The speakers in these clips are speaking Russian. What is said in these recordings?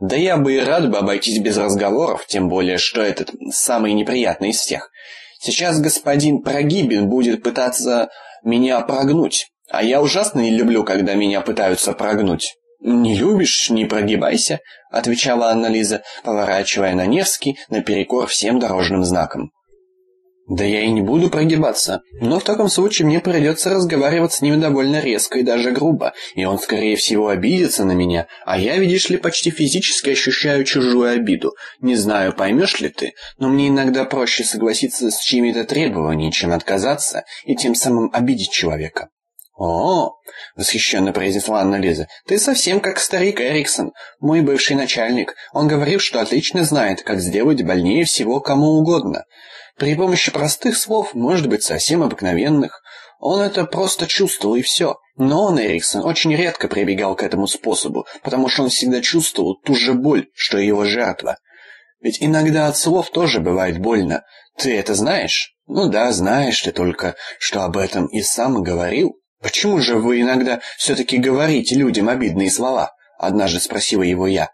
Да я бы и рад бы обойтись без разговоров, тем более, что этот самый неприятный из всех. Сейчас господин Прогибин будет пытаться меня прогнуть, а я ужасно не люблю, когда меня пытаются прогнуть. «Не любишь, не прогибайся», — отвечала Анна-Лиза, поворачивая на Невский наперекор всем дорожным знакам. Да я и не буду прогибаться, но в таком случае мне придется разговаривать с ним довольно резко и даже грубо, и он, скорее всего, обидится на меня, а я, видишь ли, почти физически ощущаю чужую обиду. Не знаю, поймешь ли ты, но мне иногда проще согласиться с чьими-то требованиями, чем отказаться и тем самым обидеть человека. «О, — восхищенно произнесла Анна-Лиза, — ты совсем как старик Эриксон, мой бывший начальник. Он говорил, что отлично знает, как сделать больнее всего кому угодно. При помощи простых слов, может быть, совсем обыкновенных. Он это просто чувствовал и все. Но он, Эриксон, очень редко прибегал к этому способу, потому что он всегда чувствовал ту же боль, что и его жертва. Ведь иногда от слов тоже бывает больно. Ты это знаешь? Ну да, знаешь ты только, что об этом и сам говорил. Почему же вы иногда все-таки говорите людям обидные слова? Однажды спросила его я.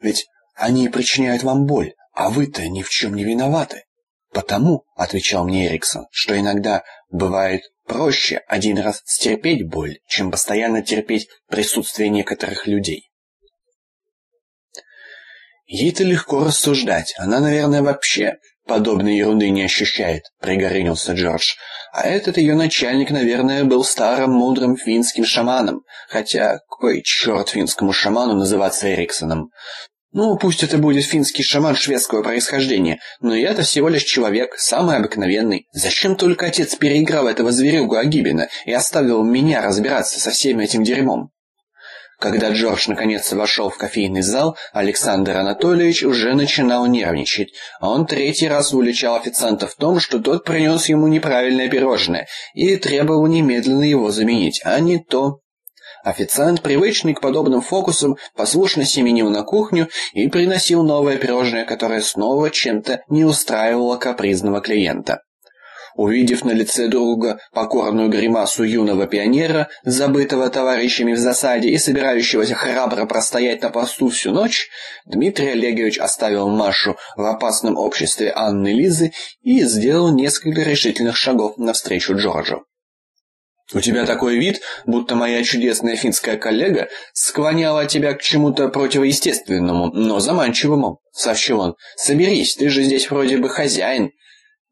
Ведь они причиняют вам боль, а вы-то ни в чем не виноваты. «Потому», — отвечал мне Эриксон, «что иногда бывает проще один раз стерпеть боль, чем постоянно терпеть присутствие некоторых людей». «Ей-то легко рассуждать. Она, наверное, вообще подобной ерунды не ощущает», — пригорюнился Джордж. «А этот ее начальник, наверное, был старым мудрым финским шаманом. Хотя, кой черт финскому шаману называться Эриксоном? Ну, пусть это будет финский шаман шведского происхождения, но я-то всего лишь человек, самый обыкновенный. Зачем только отец переиграл этого зверюгу Агибина и оставил меня разбираться со всем этим дерьмом? Когда Джордж наконец вошел в кофейный зал, Александр Анатольевич уже начинал нервничать, он третий раз уличал официанта в том, что тот принес ему неправильное пирожное и требовал немедленно его заменить, а не то Официант, привычный к подобным фокусам, послушно семенил на кухню и приносил новое пирожное, которое снова чем-то не устраивало капризного клиента. Увидев на лице друга покорную гримасу юного пионера, забытого товарищами в засаде и собирающегося храбро простоять на посту всю ночь, Дмитрий Олегович оставил Машу в опасном обществе Анны Лизы и сделал несколько решительных шагов навстречу Джорджу. У тебя такой вид, будто моя чудесная финская коллега склоняла тебя к чему-то противоестественному, но заманчивому, сообщил он. Соберись, ты же здесь вроде бы хозяин.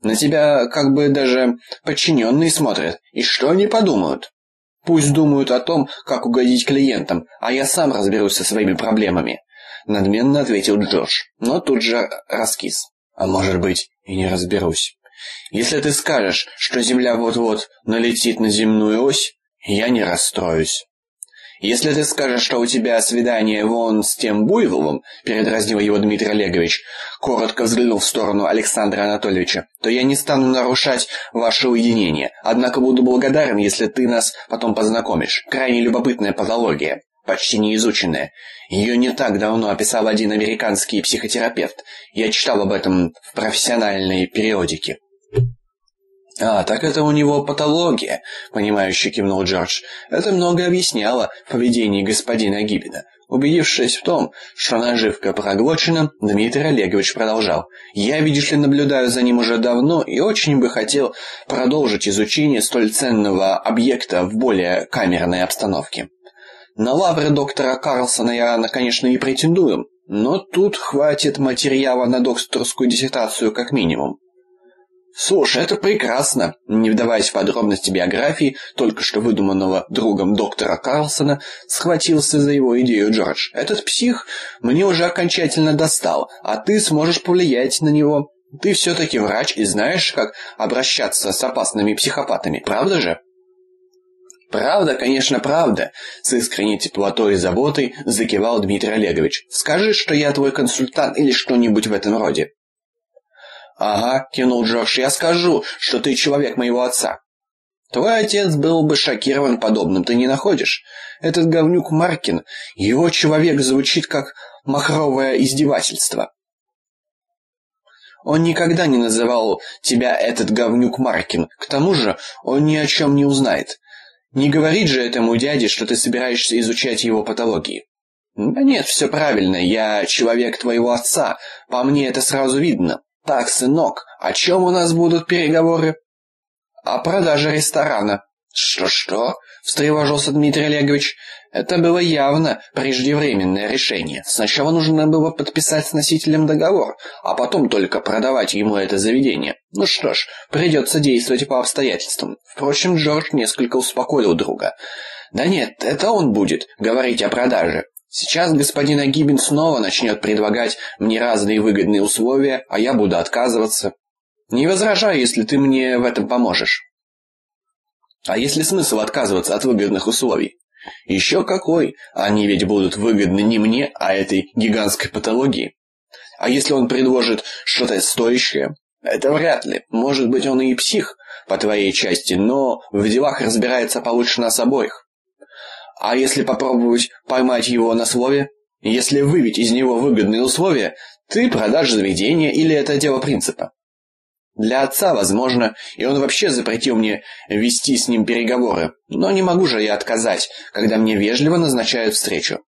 На тебя как бы даже подчиненные смотрят. И что они подумают? Пусть думают о том, как угодить клиентам, а я сам разберусь со своими проблемами, надменно ответил Джордж, но тут же раскис. А может быть, и не разберусь. Если ты скажешь, что Земля вот-вот налетит на земную ось, я не расстроюсь. Если ты скажешь, что у тебя свидание вон с тем Буйволом, передразнил его Дмитрий Олегович, коротко взглянул в сторону Александра Анатольевича, то я не стану нарушать ваше уединение. Однако буду благодарен, если ты нас потом познакомишь. Крайне любопытная патология почти неизученная. Ее не так давно описал один американский психотерапевт. Я читал об этом в профессиональной периодике. «А, так это у него патология», — понимающе кивнул Джордж. «Это много объясняло в поведении господина Гиббина». Убедившись в том, что наживка проглочена, Дмитрий Олегович продолжал. «Я, видишь ли, наблюдаю за ним уже давно и очень бы хотел продолжить изучение столь ценного объекта в более камерной обстановке. На лавры доктора Карлсона я, конечно, не претендую, но тут хватит материала на докторскую диссертацию как минимум. Слушай, это прекрасно. Не вдаваясь в подробности биографии только что выдуманного другом доктора Карлсона, схватился за его идею Джордж. Этот псих мне уже окончательно достал, а ты сможешь повлиять на него. Ты все-таки врач и знаешь, как обращаться с опасными психопатами, правда же? «Правда, конечно, правда», — с искренней теплотой и заботой закивал Дмитрий Олегович. «Скажи, что я твой консультант или что-нибудь в этом роде». «Ага», — кинул Джордж, — «я скажу, что ты человек моего отца». «Твой отец был бы шокирован подобным, ты не находишь? Этот говнюк Маркин, его человек звучит как махровое издевательство». Он никогда не называл тебя этот говнюк Маркин. К тому же, он ни о чем не узнает. Не говорит же этому дяде, что ты собираешься изучать его патологии. Да нет, все правильно, я человек твоего отца, по мне это сразу видно. Так, сынок, о чем у нас будут переговоры? О продаже ресторана. Что-что? встревожился Дмитрий Олегович. Это было явно преждевременное решение. Сначала нужно было подписать с носителем договор, а потом только продавать ему это заведение. Ну что ж, придется действовать по обстоятельствам. Впрочем, Джордж несколько успокоил друга. Да нет, это он будет говорить о продаже. Сейчас господин Агибин снова начнет предлагать мне разные выгодные условия, а я буду отказываться. Не возражаю, если ты мне в этом поможешь. А если смысл отказываться от выгодных условий? Еще какой? Они ведь будут выгодны не мне, а этой гигантской патологии. А если он предложит что-то стоящее? Это вряд ли. Может быть, он и псих, по твоей части, но в делах разбирается получше нас обоих. А если попробовать поймать его на слове? Если выбить из него выгодные условия, ты продашь заведение или это дело принципа? Для отца, возможно, и он вообще запретил мне вести с ним переговоры, но не могу же я отказать, когда мне вежливо назначают встречу.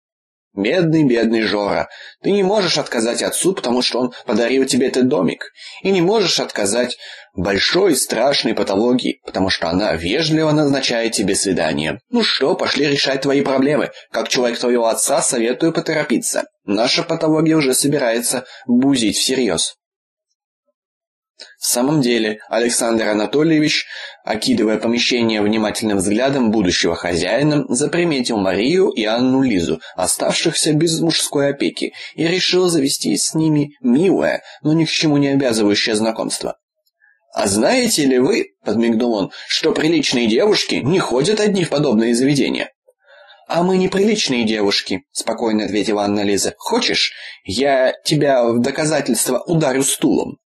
Бедный, бедный Жора, ты не можешь отказать отцу, потому что он подарил тебе этот домик, и не можешь отказать большой страшной патологии, потому что она вежливо назначает тебе свидание. Ну что, пошли решать твои проблемы. Как человек твоего отца советую поторопиться. Наша патология уже собирается бузить всерьез. В самом деле, Александр Анатольевич, окидывая помещение внимательным взглядом будущего хозяина, заприметил Марию и Анну Лизу, оставшихся без мужской опеки, и решил завести с ними милое, но ни к чему не обязывающее знакомство. «А знаете ли вы, — подмигнул он, — что приличные девушки не ходят одни в подобные заведения?» «А мы не приличные девушки», — спокойно ответила Анна Лиза. «Хочешь, я тебя в доказательство ударю стулом?»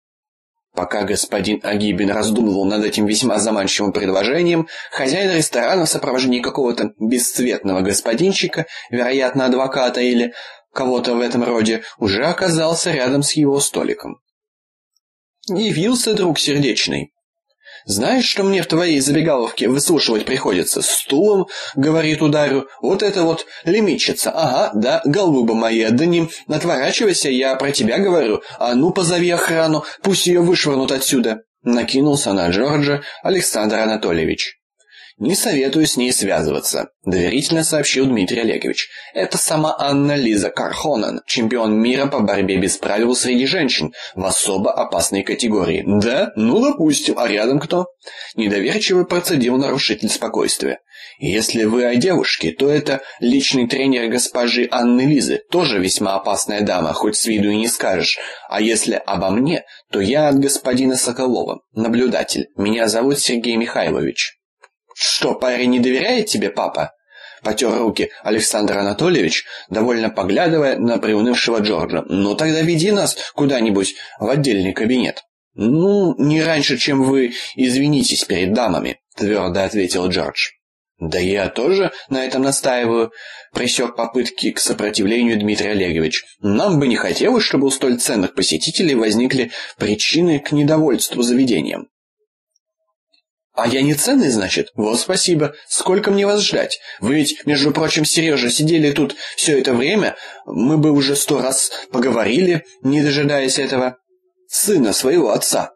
Пока господин Агибин раздумывал над этим весьма заманчивым предложением, хозяин ресторана в сопровождении какого-то бесцветного господинчика, вероятно, адвоката или кого-то в этом роде, уже оказался рядом с его столиком. Явился друг сердечный. Знаешь, что мне в твоей забегаловке выслушивать приходится? Стулом, говорит ударю, вот это вот лимитчица. Ага, да, голуба моя, да не отворачивайся, я про тебя говорю. А ну, позови охрану, пусть ее вышвырнут отсюда. Накинулся на Джорджа Александр Анатольевич. «Не советую с ней связываться», – доверительно сообщил Дмитрий Олегович. «Это сама Анна Лиза Кархонен, чемпион мира по борьбе без правил среди женщин, в особо опасной категории». «Да? Ну, допустим. А рядом кто?» Недоверчиво процедил нарушитель спокойствия. «Если вы о девушке, то это личный тренер госпожи Анны Лизы, тоже весьма опасная дама, хоть с виду и не скажешь. А если обо мне, то я от господина Соколова, наблюдатель. Меня зовут Сергей Михайлович». «Что, парень не доверяет тебе, папа?» Потер руки Александр Анатольевич, довольно поглядывая на приунывшего Джорджа. «Ну тогда веди нас куда-нибудь в отдельный кабинет». «Ну, не раньше, чем вы извинитесь перед дамами», — твердо ответил Джордж. «Да я тоже на этом настаиваю», — пресек попытки к сопротивлению Дмитрий Олегович. «Нам бы не хотелось, чтобы у столь ценных посетителей возникли причины к недовольству заведением». «А я не ценный, значит? Вот спасибо. Сколько мне вас ждать? Вы ведь, между прочим, Сережа, сидели тут все это время. Мы бы уже сто раз поговорили, не дожидаясь этого. Сына своего отца».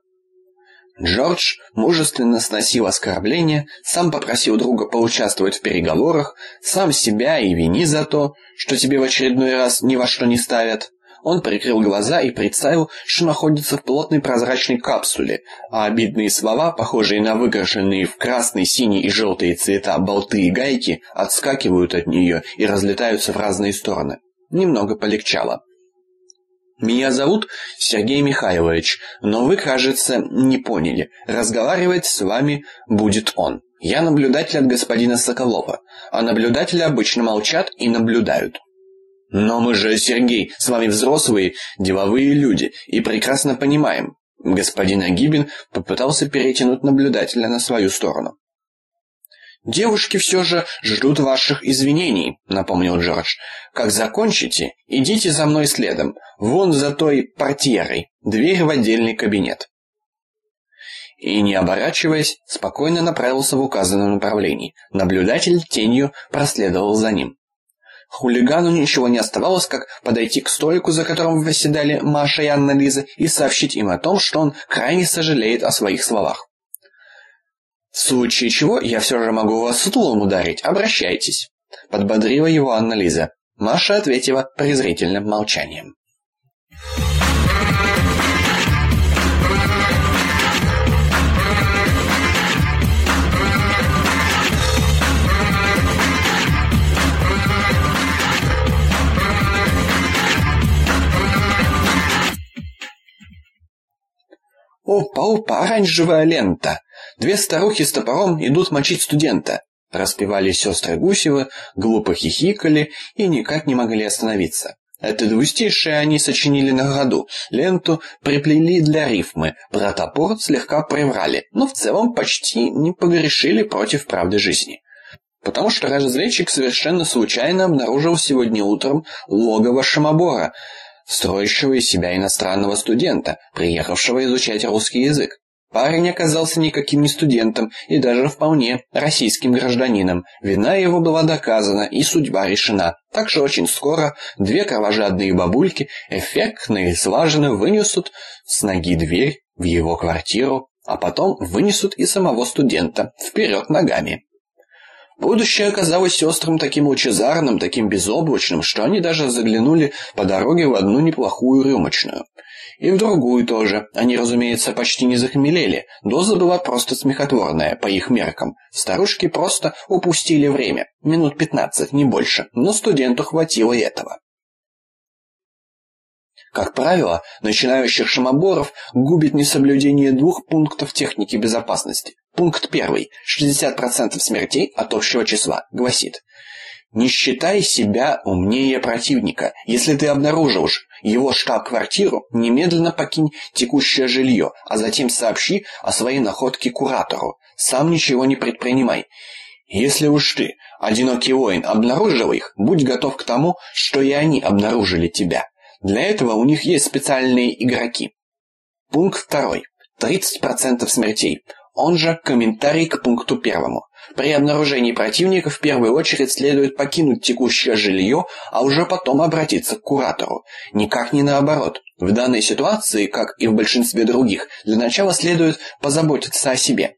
Джордж мужественно сносил оскорбления, сам попросил друга поучаствовать в переговорах, сам себя и вини за то, что тебе в очередной раз ни во что не ставят. Он прикрыл глаза и представил, что находится в плотной прозрачной капсуле, а обидные слова, похожие на выкрашенные в красный, синий и желтые цвета болты и гайки, отскакивают от нее и разлетаются в разные стороны. Немного полегчало. «Меня зовут Сергей Михайлович, но вы, кажется, не поняли. Разговаривать с вами будет он. Я наблюдатель от господина Соколова, а наблюдатели обычно молчат и наблюдают. Но мы же, Сергей, с вами взрослые, деловые люди, и прекрасно понимаем. Господин Агибин попытался перетянуть наблюдателя на свою сторону. «Девушки все же ждут ваших извинений», — напомнил Джордж. «Как закончите, идите за мной следом, вон за той портьерой, дверь в отдельный кабинет». И, не оборачиваясь, спокойно направился в указанном направлении. Наблюдатель тенью проследовал за ним. Хулигану ничего не оставалось, как подойти к столику, за которым восседали Маша и Анна-Лиза, и сообщить им о том, что он крайне сожалеет о своих словах. «В случае чего я все же могу вас стулом ударить, обращайтесь», — подбодрила его Анна-Лиза. Маша ответила презрительным молчанием. «Опа-опа, оранжевая лента! Две старухи с топором идут мочить студента!» Распевали сестры Гусевы, глупо хихикали и никак не могли остановиться. Это двустишие они сочинили на ходу, ленту приплели для рифмы, про топор слегка приврали, но в целом почти не погрешили против правды жизни. Потому что разведчик совершенно случайно обнаружил сегодня утром логово Шамобора, строящего из себя иностранного студента, приехавшего изучать русский язык. Парень оказался никаким не студентом и даже вполне российским гражданином. Вина его была доказана и судьба решена. Так что очень скоро две кровожадные бабульки эффектно и слаженно вынесут с ноги дверь в его квартиру, а потом вынесут и самого студента вперед ногами. Будущее оказалось сестрам таким лучезарным, таким безоблачным, что они даже заглянули по дороге в одну неплохую рюмочную. И в другую тоже. Они, разумеется, почти не захмелели. Доза была просто смехотворная, по их меркам. Старушки просто упустили время. Минут пятнадцать, не больше. Но студенту хватило этого. Как правило, начинающих шамоборов губит несоблюдение двух пунктов техники безопасности. Пункт первый. 60% смертей от общего числа гласит не считай себя умнее противника. Если ты обнаружишь его штаб-квартиру, немедленно покинь текущее жилье, а затем сообщи о своей находке куратору. Сам ничего не предпринимай. Если уж ты, одинокий воин, обнаружил их, будь готов к тому, что и они обнаружили тебя. Для этого у них есть специальные игроки. Пункт второй. 30% смертей. Он же комментарий к пункту первому. При обнаружении противника в первую очередь следует покинуть текущее жилье, а уже потом обратиться к куратору. Никак не наоборот. В данной ситуации, как и в большинстве других, для начала следует позаботиться о себе.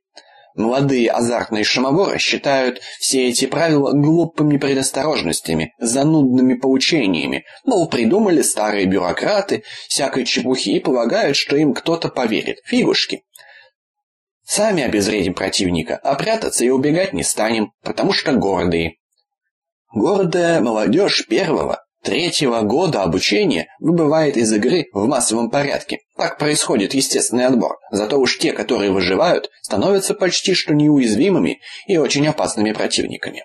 Молодые азартные шамоворы считают все эти правила глупыми предосторожностями, занудными поучениями, мол, придумали старые бюрократы всякой чепухи и полагают, что им кто-то поверит. Фигушки. Сами обезвредим противника, а прятаться и убегать не станем, потому что гордые. Гордая молодежь первого, третьего года обучения выбывает из игры в массовом порядке. Так происходит естественный отбор. Зато уж те, которые выживают, становятся почти что неуязвимыми и очень опасными противниками.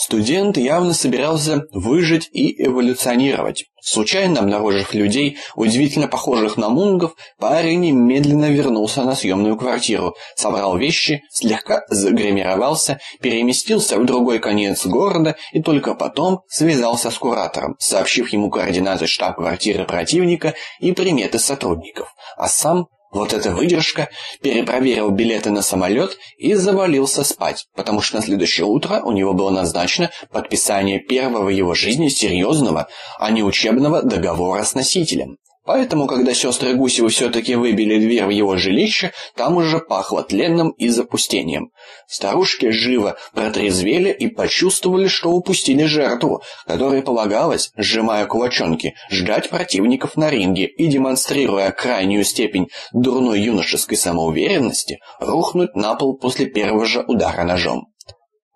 Студент явно собирался выжить и эволюционировать. Случайно обнаружив людей, удивительно похожих на мунгов, парень немедленно вернулся на съемную квартиру, собрал вещи, слегка загримировался, переместился в другой конец города и только потом связался с куратором, сообщив ему координаты штаб-квартиры противника и приметы сотрудников, а сам вот эта выдержка, перепроверил билеты на самолет и завалился спать, потому что на следующее утро у него было назначено подписание первого его жизни серьезного, а не учебного договора с носителем. Поэтому, когда сестры Гусевы все-таки выбили дверь в его жилище, там уже пахло тленным и запустением. Старушки живо протрезвели и почувствовали, что упустили жертву, которой полагалось, сжимая кулачонки, ждать противников на ринге и, демонстрируя крайнюю степень дурной юношеской самоуверенности, рухнуть на пол после первого же удара ножом.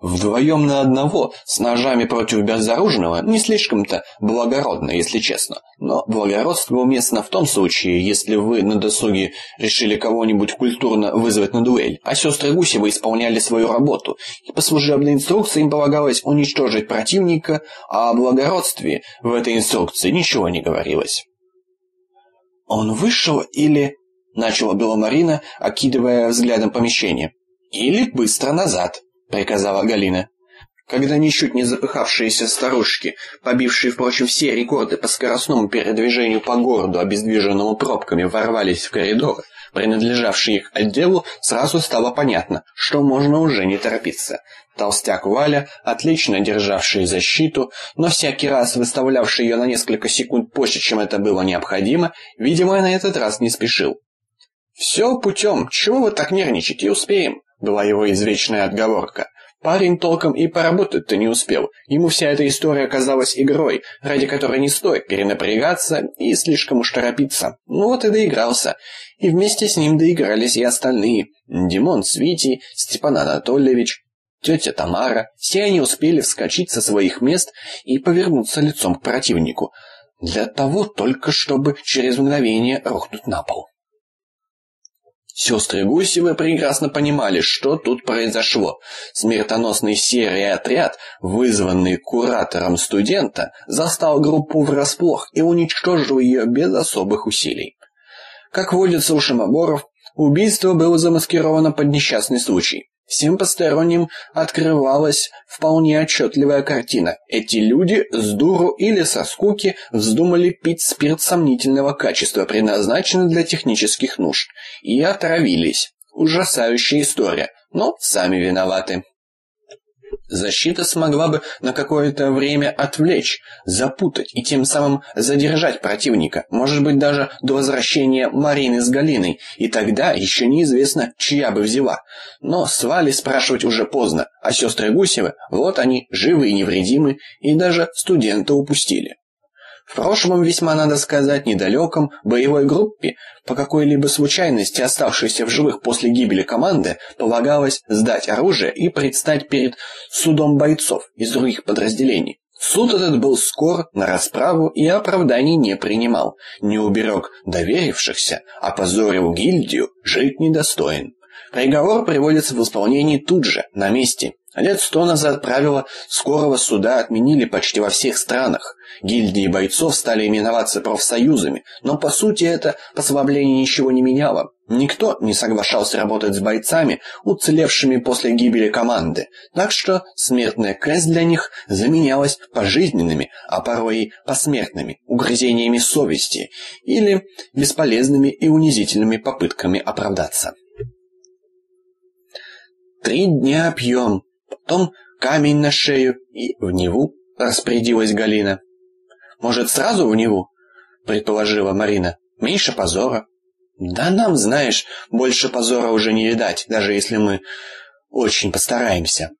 Вдвоем на одного, с ножами против безоружного, не слишком-то благородно, если честно. Но благородство уместно в том случае, если вы на досуге решили кого-нибудь культурно вызвать на дуэль, а сестры Гусевы исполняли свою работу, и по служебной инструкции им полагалось уничтожить противника, а о благородстве в этой инструкции ничего не говорилось. «Он вышел или...» — начала была Марина, окидывая взглядом помещение. «Или быстро назад», приказала Галина. Когда ничуть не запыхавшиеся старушки, побившие, впрочем, все рекорды по скоростному передвижению по городу, обездвиженному пробками, ворвались в коридор, принадлежавший их отделу, сразу стало понятно, что можно уже не торопиться. Толстяк Валя, отлично державший защиту, но всякий раз выставлявший ее на несколько секунд позже, чем это было необходимо, видимо, на этот раз не спешил. «Все путем, чего вы так нервничаете, успеем», была его извечная отговорка. Парень толком и поработать-то не успел. Ему вся эта история оказалась игрой, ради которой не стоит перенапрягаться и слишком уж торопиться. Ну вот и доигрался. И вместе с ним доигрались и остальные. Димон с Степан Анатольевич, тетя Тамара. Все они успели вскочить со своих мест и повернуться лицом к противнику. Для того только, чтобы через мгновение рухнуть на пол. Сестры Гусевы прекрасно понимали, что тут произошло. Смертоносный серый отряд, вызванный куратором студента, застал группу врасплох и уничтожил ее без особых усилий. Как водится у шимоборов, убийство было замаскировано под несчастный случай. Всем посторонним открывалась вполне отчетливая картина. Эти люди с дуру или со скуки вздумали пить спирт сомнительного качества, предназначенный для технических нужд, и отравились. Ужасающая история, но сами виноваты. Защита смогла бы на какое-то время отвлечь, запутать и тем самым задержать противника, может быть даже до возвращения Марины с Галиной, и тогда еще неизвестно, чья бы взяла. Но с Валей спрашивать уже поздно, а сестры Гусевы, вот они, живы и невредимы, и даже студента упустили. В прошлом весьма, надо сказать, недалеком боевой группе, по какой-либо случайности оставшейся в живых после гибели команды, полагалось сдать оружие и предстать перед судом бойцов из других подразделений. Суд этот был скор на расправу и оправданий не принимал, не уберег доверившихся, опозорил гильдию, жить недостоин. Приговор приводится в исполнение тут же, на месте. Лет сто назад правила скорого суда отменили почти во всех странах. Гильдии бойцов стали именоваться профсоюзами, но по сути это послабление ничего не меняло. Никто не соглашался работать с бойцами, уцелевшими после гибели команды, так что смертная казнь для них заменялась пожизненными, а порой и посмертными угрызениями совести или бесполезными и унизительными попытками оправдаться. Три дня пьем, потом камень на шею и в Неву, распорядилась Галина. Может, сразу в Неву? предположила Марина. Меньше позора. Да нам, знаешь, больше позора уже не видать, даже если мы очень постараемся.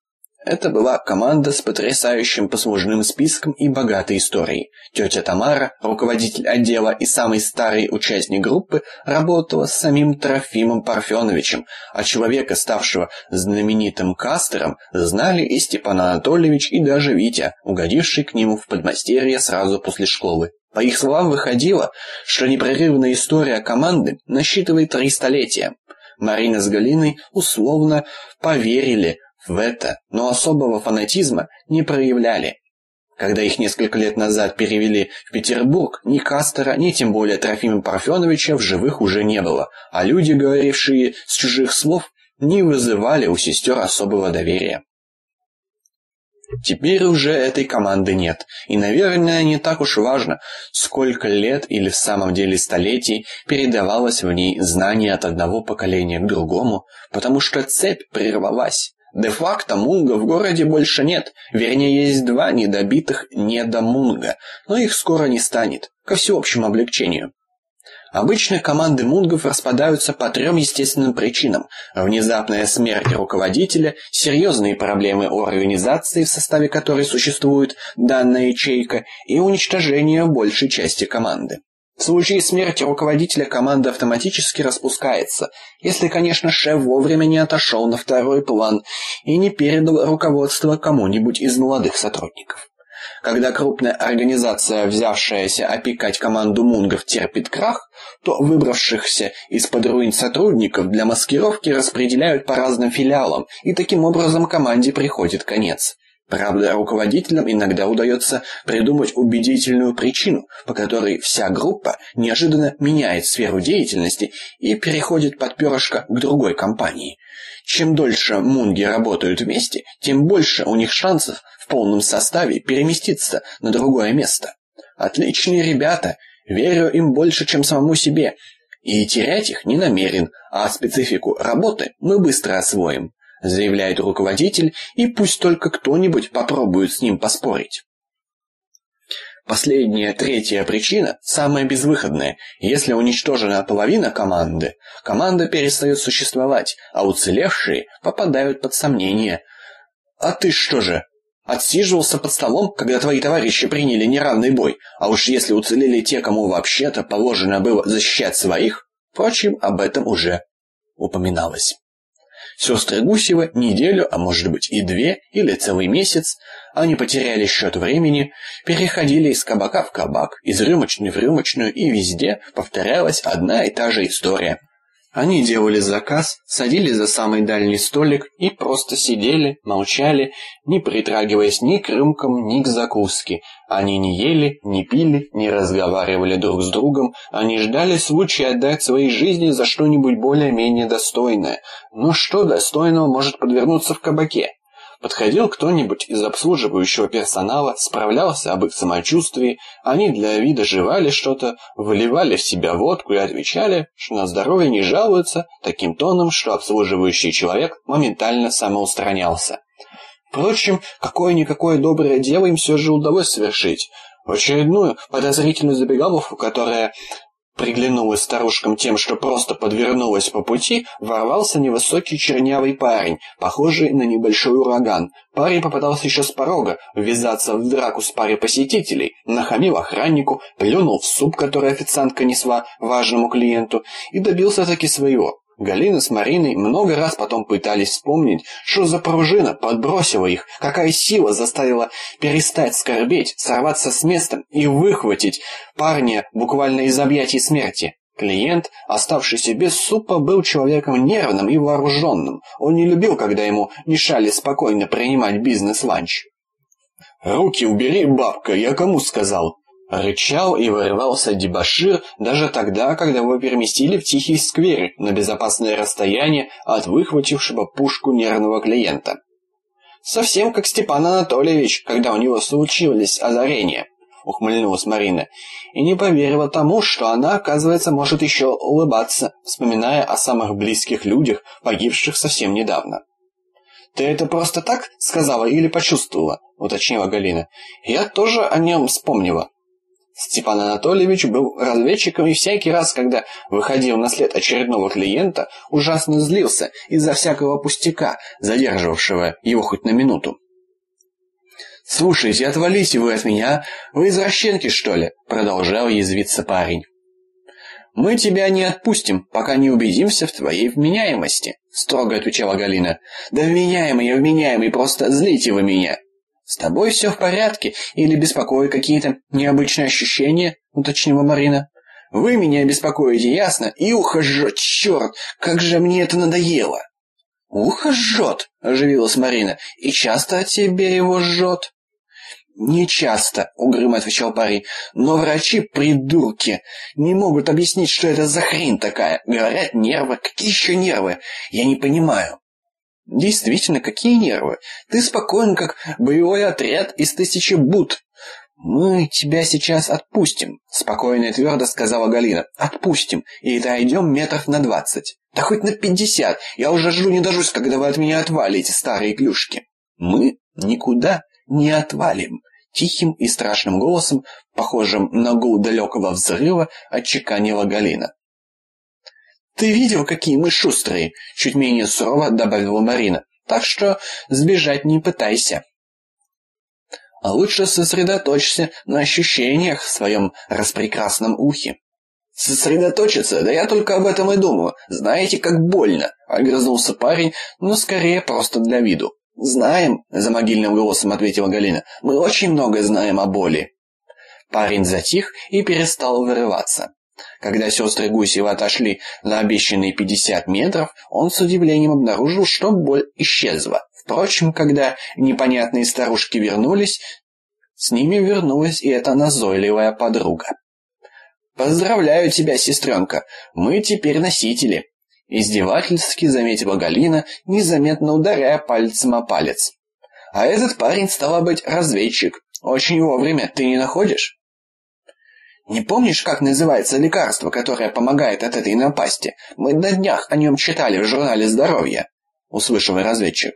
Это была команда с потрясающим послужным списком и богатой историей. Тетя Тамара, руководитель отдела и самый старый участник группы, работала с самим Трофимом Парфеновичем, а человека, ставшего знаменитым кастером, знали и Степан Анатольевич, и даже Витя, угодивший к нему в подмастерье сразу после школы. По их словам, выходило, что непрерывная история команды насчитывает три столетия. Марина с Галиной условно поверили в это, но особого фанатизма не проявляли. Когда их несколько лет назад перевели в Петербург, ни Кастера, ни тем более Трофима Парфеновича в живых уже не было, а люди, говорившие с чужих слов, не вызывали у сестер особого доверия. Теперь уже этой команды нет, и, наверное, не так уж важно, сколько лет или в самом деле столетий передавалось в ней знание от одного поколения к другому, потому что цепь прервалась. Де-факто Мунга в городе больше нет, вернее, есть два недобитых недомунга, но их скоро не станет, ко всеобщему облегчению. Обычно команды мунгов распадаются по трем естественным причинам. Внезапная смерть руководителя, серьезные проблемы у организации, в составе которой существует данная ячейка, и уничтожение большей части команды. В случае смерти руководителя команда автоматически распускается, если, конечно, шеф вовремя не отошел на второй план и не передал руководство кому-нибудь из молодых сотрудников. Когда крупная организация, взявшаяся опекать команду мунгов, терпит крах, то выбравшихся из-под руин сотрудников для маскировки распределяют по разным филиалам, и таким образом команде приходит конец. Правда, руководителям иногда удается придумать убедительную причину, по которой вся группа неожиданно меняет сферу деятельности и переходит под перышко к другой компании. Чем дольше мунги работают вместе, тем больше у них шансов в полном составе переместиться на другое место. Отличные ребята, верю им больше, чем самому себе. И терять их не намерен, а специфику работы мы быстро освоим, заявляет руководитель, и пусть только кто-нибудь попробует с ним поспорить. Последняя, третья причина, самая безвыходная. Если уничтожена половина команды, команда перестает существовать, а уцелевшие попадают под сомнение. А ты что же, отсиживался под столом, когда твои товарищи приняли неравный бой, а уж если уцелели те, кому вообще-то положено было защищать своих, впрочем, об этом уже упоминалось. Сестры Гусева неделю, а может быть и две, или целый месяц, они потеряли счет времени, переходили из кабака в кабак, из рюмочной в рюмочную, и везде повторялась одна и та же история – они делали заказ, садились за самый дальний столик и просто сидели, молчали, не притрагиваясь ни к рюмкам, ни к закуске. Они не ели, не пили, не разговаривали друг с другом, они ждали случая отдать свои жизни за что-нибудь более-менее достойное. Но что достойного может подвернуться в кабаке? Подходил кто-нибудь из обслуживающего персонала, справлялся об их самочувствии, они для вида жевали что-то, выливали в себя водку и отвечали, что на здоровье не жалуются, таким тоном, что обслуживающий человек моментально самоустранялся. Впрочем, какое-никакое доброе дело им все же удалось совершить. В очередную подозрительную забегаловку, которая Приглянулась старушкам тем, что просто подвернулась по пути, ворвался невысокий чернявый парень, похожий на небольшой ураган. Парень попытался еще с порога ввязаться в драку с парой посетителей, нахамил охраннику, плюнул в суп, который официантка несла важному клиенту, и добился таки своего. Галина с Мариной много раз потом пытались вспомнить, что за пружина подбросила их, какая сила заставила перестать скорбеть, сорваться с места и выхватить парня буквально из объятий смерти. Клиент, оставшийся без супа, был человеком нервным и вооруженным. Он не любил, когда ему мешали спокойно принимать бизнес-ланч. «Руки убери, бабка, я кому сказал?» Рычал и вырывался дебошир даже тогда, когда его переместили в тихий сквер на безопасное расстояние от выхватившего пушку нервного клиента. «Совсем как Степан Анатольевич, когда у него случилось озарение», — ухмыльнулась Марина, и не поверила тому, что она, оказывается, может еще улыбаться, вспоминая о самых близких людях, погибших совсем недавно. «Ты это просто так сказала или почувствовала?» — уточнила Галина. «Я тоже о нем вспомнила. Степан Анатольевич был разведчиком и всякий раз, когда выходил на след очередного клиента, ужасно злился из-за всякого пустяка, задерживавшего его хоть на минуту. «Слушайте, отвалите вы от меня, вы извращенки, что ли?» — продолжал язвиться парень. «Мы тебя не отпустим, пока не убедимся в твоей вменяемости», — строго отвечала Галина. «Да вменяемый я вменяемый, просто злите вы меня». «С тобой все в порядке? Или беспокоят какие-то необычные ощущения?» — уточнила Марина. «Вы меня беспокоите, ясно? И ухо жжет, черт! Как же мне это надоело!» «Ухо жжет!» — оживилась Марина. «И часто от тебе его жжет?» «Не часто», — угрюмо отвечал парень. «Но врачи, придурки, не могут объяснить, что это за хрень такая. Говорят, нервы. Какие еще нервы? Я не понимаю». Действительно, какие нервы. Ты спокоен, как боевой отряд из тысячи бут. Мы тебя сейчас отпустим, спокойно и твердо сказала Галина. Отпустим и дойдем метров на двадцать. Да хоть на пятьдесят. Я уже жду не дождусь, когда вы от меня отвалите, старые клюшки. Мы никуда не отвалим. Тихим и страшным голосом, похожим на гул далекого взрыва, отчеканила Галина. «Ты видел, какие мы шустрые?» — чуть менее сурово добавила Марина. «Так что сбежать не пытайся». А лучше сосредоточься на ощущениях в своем распрекрасном ухе. «Сосредоточиться? Да я только об этом и думаю. Знаете, как больно!» — огрызнулся парень, но скорее просто для виду. «Знаем», — за могильным голосом ответила Галина. «Мы очень много знаем о боли». Парень затих и перестал вырываться. Когда сестры Гусева отошли на обещанные 50 метров, он с удивлением обнаружил, что боль исчезла. Впрочем, когда непонятные старушки вернулись, с ними вернулась и эта назойливая подруга. «Поздравляю тебя, сестренка, мы теперь носители», — издевательски заметила Галина, незаметно ударяя пальцем о палец. «А этот парень, стало быть, разведчик. Очень вовремя, ты не находишь?» Не помнишь, как называется лекарство, которое помогает от этой напасти? Мы на днях о нем читали в журнале «Здоровье», — услышал разведчик.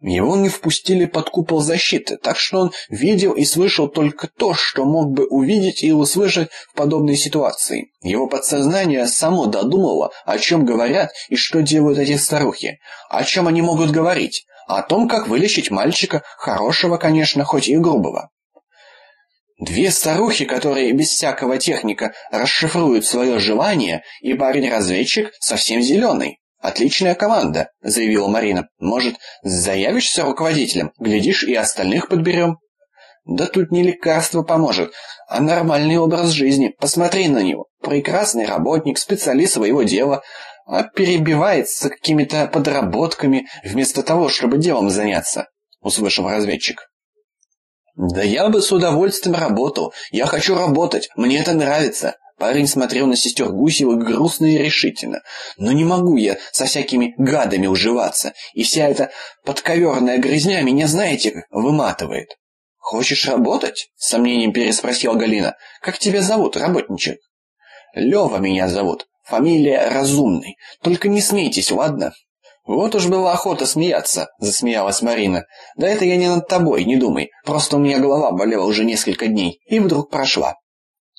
Его не впустили под купол защиты, так что он видел и слышал только то, что мог бы увидеть и услышать в подобной ситуации. Его подсознание само додумало, о чем говорят и что делают эти старухи. О чем они могут говорить? О том, как вылечить мальчика, хорошего, конечно, хоть и грубого. Две старухи, которые без всякого техника расшифруют свое желание, и парень-разведчик совсем зеленый. «Отличная команда», — заявила Марина. «Может, заявишься руководителем? Глядишь, и остальных подберем». «Да тут не лекарство поможет, а нормальный образ жизни. Посмотри на него. Прекрасный работник, специалист своего дела, а перебивается какими-то подработками вместо того, чтобы делом заняться», — услышал разведчик. «Да я бы с удовольствием работал. Я хочу работать. Мне это нравится. Парень смотрел на сестер Гусева грустно и решительно. «Но не могу я со всякими гадами уживаться, и вся эта подковерная грязня меня, знаете, выматывает». «Хочешь работать?» — с сомнением переспросила Галина. «Как тебя зовут, работничек?» «Лева меня зовут. Фамилия Разумный. Только не смейтесь, ладно?» «Вот уж была охота смеяться», — засмеялась Марина. «Да это я не над тобой, не думай. Просто у меня голова болела уже несколько дней, и вдруг прошла».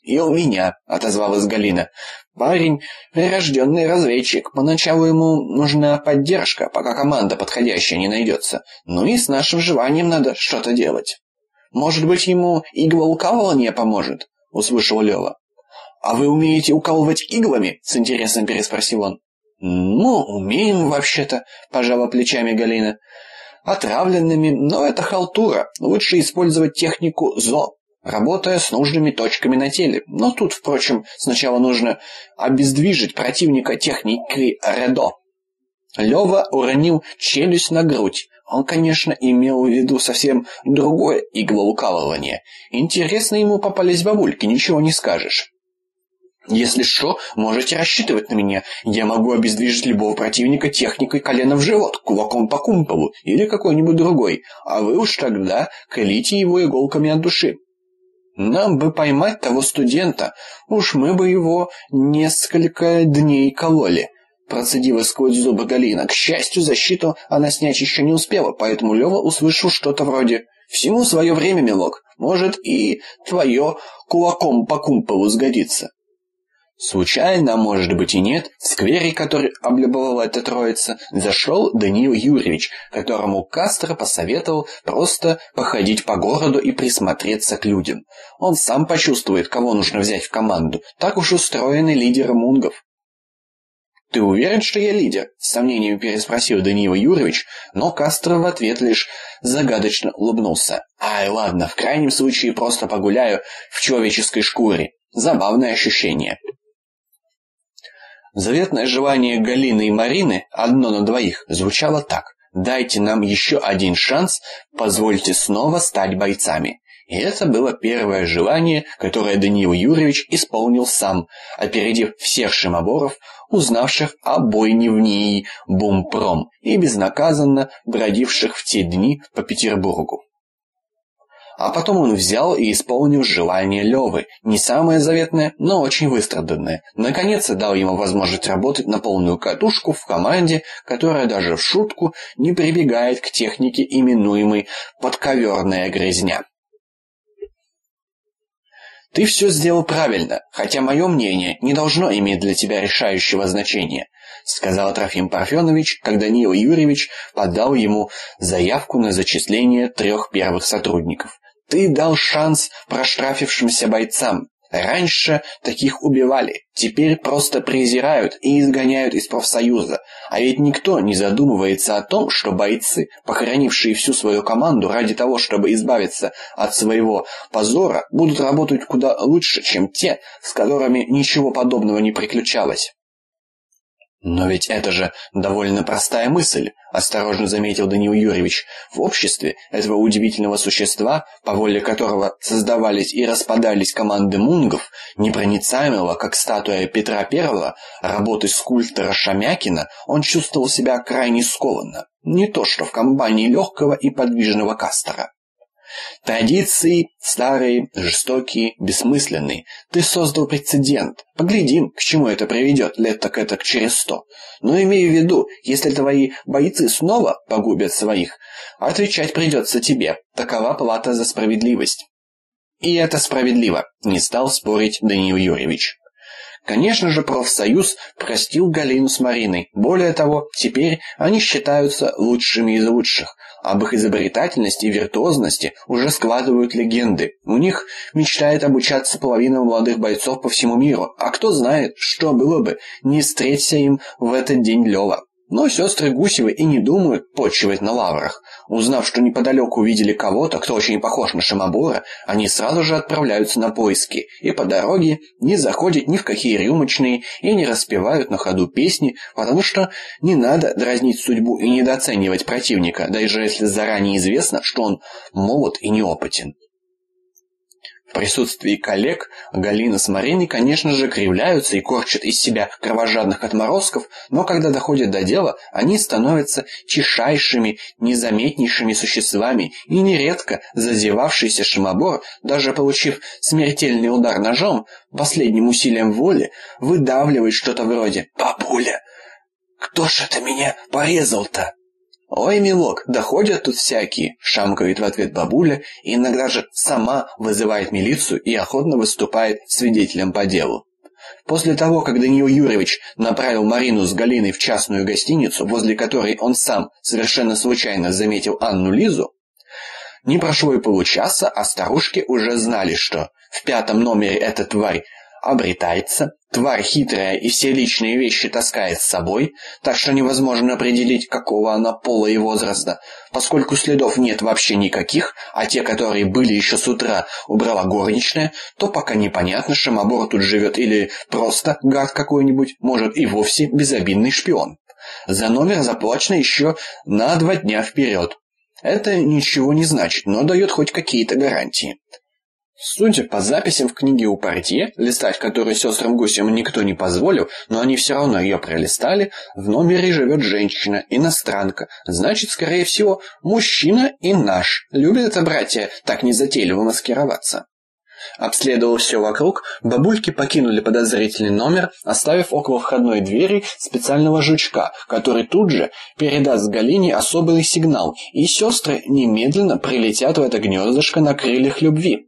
«И у меня», — отозвалась Галина. «Парень — прирожденный разведчик. Поначалу ему нужна поддержка, пока команда подходящая не найдется. Ну и с нашим желанием надо что-то делать». «Может быть, ему иглоукалывание поможет?» — услышал Лева. «А вы умеете укалывать иглами?» — с интересом переспросил он. «Ну, умеем вообще-то», — пожала плечами Галина. «Отравленными, но это халтура. Лучше использовать технику ЗО работая с нужными точками на теле. Но тут, впрочем, сначала нужно обездвижить противника техникой Редо. Лева уронил челюсть на грудь. Он, конечно, имел в виду совсем другое иглоукалывание. Интересно ему попались бабульки, ничего не скажешь. Если что, можете рассчитывать на меня. Я могу обездвижить любого противника техникой колена в живот, кулаком по кумполу или какой-нибудь другой, а вы уж тогда колите его иголками от души. Нам бы поймать того студента, уж мы бы его несколько дней кололи. Процедила сквозь зубы Галина. К счастью, защиту она снять еще не успела, поэтому Лева услышал что-то вроде «Всему свое время, милок. Может, и твое кулаком по кумполу сгодится». Случайно, может быть и нет, в сквере, который облюбовала эта троица, зашел Даниил Юрьевич, которому Кастро посоветовал просто походить по городу и присмотреться к людям. Он сам почувствует, кого нужно взять в команду. Так уж устроены лидеры мунгов. «Ты уверен, что я лидер?» — с сомнением переспросил Даниил Юрьевич, но Кастро в ответ лишь загадочно улыбнулся. «Ай, ладно, в крайнем случае просто погуляю в человеческой шкуре. Забавное ощущение». Заветное желание Галины и Марины, одно на двоих, звучало так. «Дайте нам еще один шанс, позвольте снова стать бойцами». И это было первое желание, которое Даниил Юрьевич исполнил сам, опередив всех шимоборов, узнавших о бойне в НИИ Бумпром и безнаказанно бродивших в те дни по Петербургу. А потом он взял и исполнил желание Левы, не самое заветное, но очень выстраданное. Наконец дал ему возможность работать на полную катушку в команде, которая даже в шутку не прибегает к технике, именуемой «подковерная грязня». «Ты все сделал правильно, хотя мое мнение не должно иметь для тебя решающего значения», сказал Трофим Парфенович, когда Нил Юрьевич подал ему заявку на зачисление трех первых сотрудников. Ты дал шанс проштрафившимся бойцам. Раньше таких убивали, теперь просто презирают и изгоняют из профсоюза. А ведь никто не задумывается о том, что бойцы, похоронившие всю свою команду ради того, чтобы избавиться от своего позора, будут работать куда лучше, чем те, с которыми ничего подобного не приключалось. «Но ведь это же довольно простая мысль», — осторожно заметил Даниил Юрьевич. «В обществе этого удивительного существа, по воле которого создавались и распадались команды мунгов, непроницаемого, как статуя Петра Первого, работы скульптора Шамякина, он чувствовал себя крайне скованно. Не то что в компании легкого и подвижного Кастера». Традиции старые, жестокие, бессмысленные. Ты создал прецедент. Поглядим, к чему это приведет лет так это через сто. Но имей в виду, если твои бойцы снова погубят своих, отвечать придется тебе. Такова плата за справедливость. И это справедливо, не стал спорить Даниил Юрьевич. Конечно же, профсоюз простил Галину с Мариной. Более того, теперь они считаются лучшими из лучших. Об их изобретательности и виртуозности уже складывают легенды. У них мечтает обучаться половина молодых бойцов по всему миру. А кто знает, что было бы, не встреться им в этот день Лёва. Но сестры Гусевы и не думают почивать на лаврах. Узнав, что неподалеку увидели кого-то, кто очень похож на Шимобора, они сразу же отправляются на поиски, и по дороге не заходят ни в какие рюмочные и не распевают на ходу песни, потому что не надо дразнить судьбу и недооценивать противника, даже если заранее известно, что он молод и неопытен. В присутствии коллег Галина с Мариной, конечно же, кривляются и корчат из себя кровожадных отморозков, но когда доходят до дела, они становятся тишайшими, незаметнейшими существами, и нередко зазевавшийся шимобор, даже получив смертельный удар ножом, последним усилием воли, выдавливает что-то вроде «Бабуля, кто ж это меня порезал-то?» «Ой, милок, доходят тут всякие», — шамкает в ответ бабуля, и иногда же сама вызывает милицию и охотно выступает свидетелем по делу. После того, как Даниил Юрьевич направил Марину с Галиной в частную гостиницу, возле которой он сам совершенно случайно заметил Анну Лизу, не прошло и получаса, а старушки уже знали, что в пятом номере эта тварь обретается, тварь хитрая и все личные вещи таскает с собой, так что невозможно определить, какого она пола и возраста, поскольку следов нет вообще никаких, а те, которые были еще с утра, убрала горничная, то пока непонятно, Шамобор тут живет или просто гад какой-нибудь, может и вовсе безобидный шпион. За номер заплачено еще на два дня вперед. Это ничего не значит, но дает хоть какие-то гарантии. Судя по записям в книге у портье, листать которую сестрам Гусям никто не позволил, но они все равно ее пролистали, в номере живет женщина, иностранка, значит, скорее всего, мужчина и наш. Любят это братья так незатейливо маскироваться. Обследовав все вокруг, бабульки покинули подозрительный номер, оставив около входной двери специального жучка, который тут же передаст Галине особый сигнал, и сестры немедленно прилетят в это гнездышко на крыльях любви.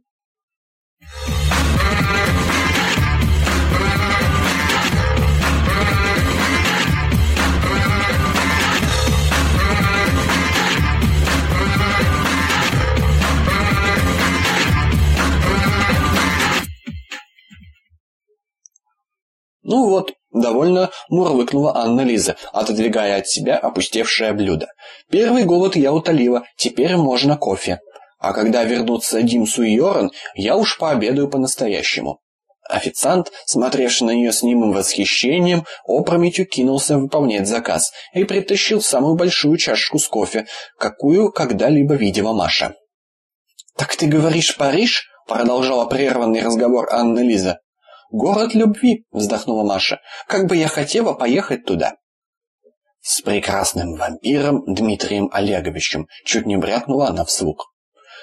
Ну вот, довольно мурлыкнула Анна Лиза, отодвигая от себя опустевшее блюдо. Первый голод я утолила, теперь можно кофе. А когда вернутся Димсу и Йоран, я уж пообедаю по-настоящему. Официант, смотревший на нее с немым восхищением, опрометью кинулся выполнять заказ и притащил самую большую чашку с кофе, какую когда-либо видела Маша. «Так ты говоришь Париж?» — продолжала прерванный разговор Анна Лиза. «Город любви», — вздохнула Маша. «Как бы я хотела поехать туда». «С прекрасным вампиром Дмитрием Олеговичем», — чуть не брякнула она вслух.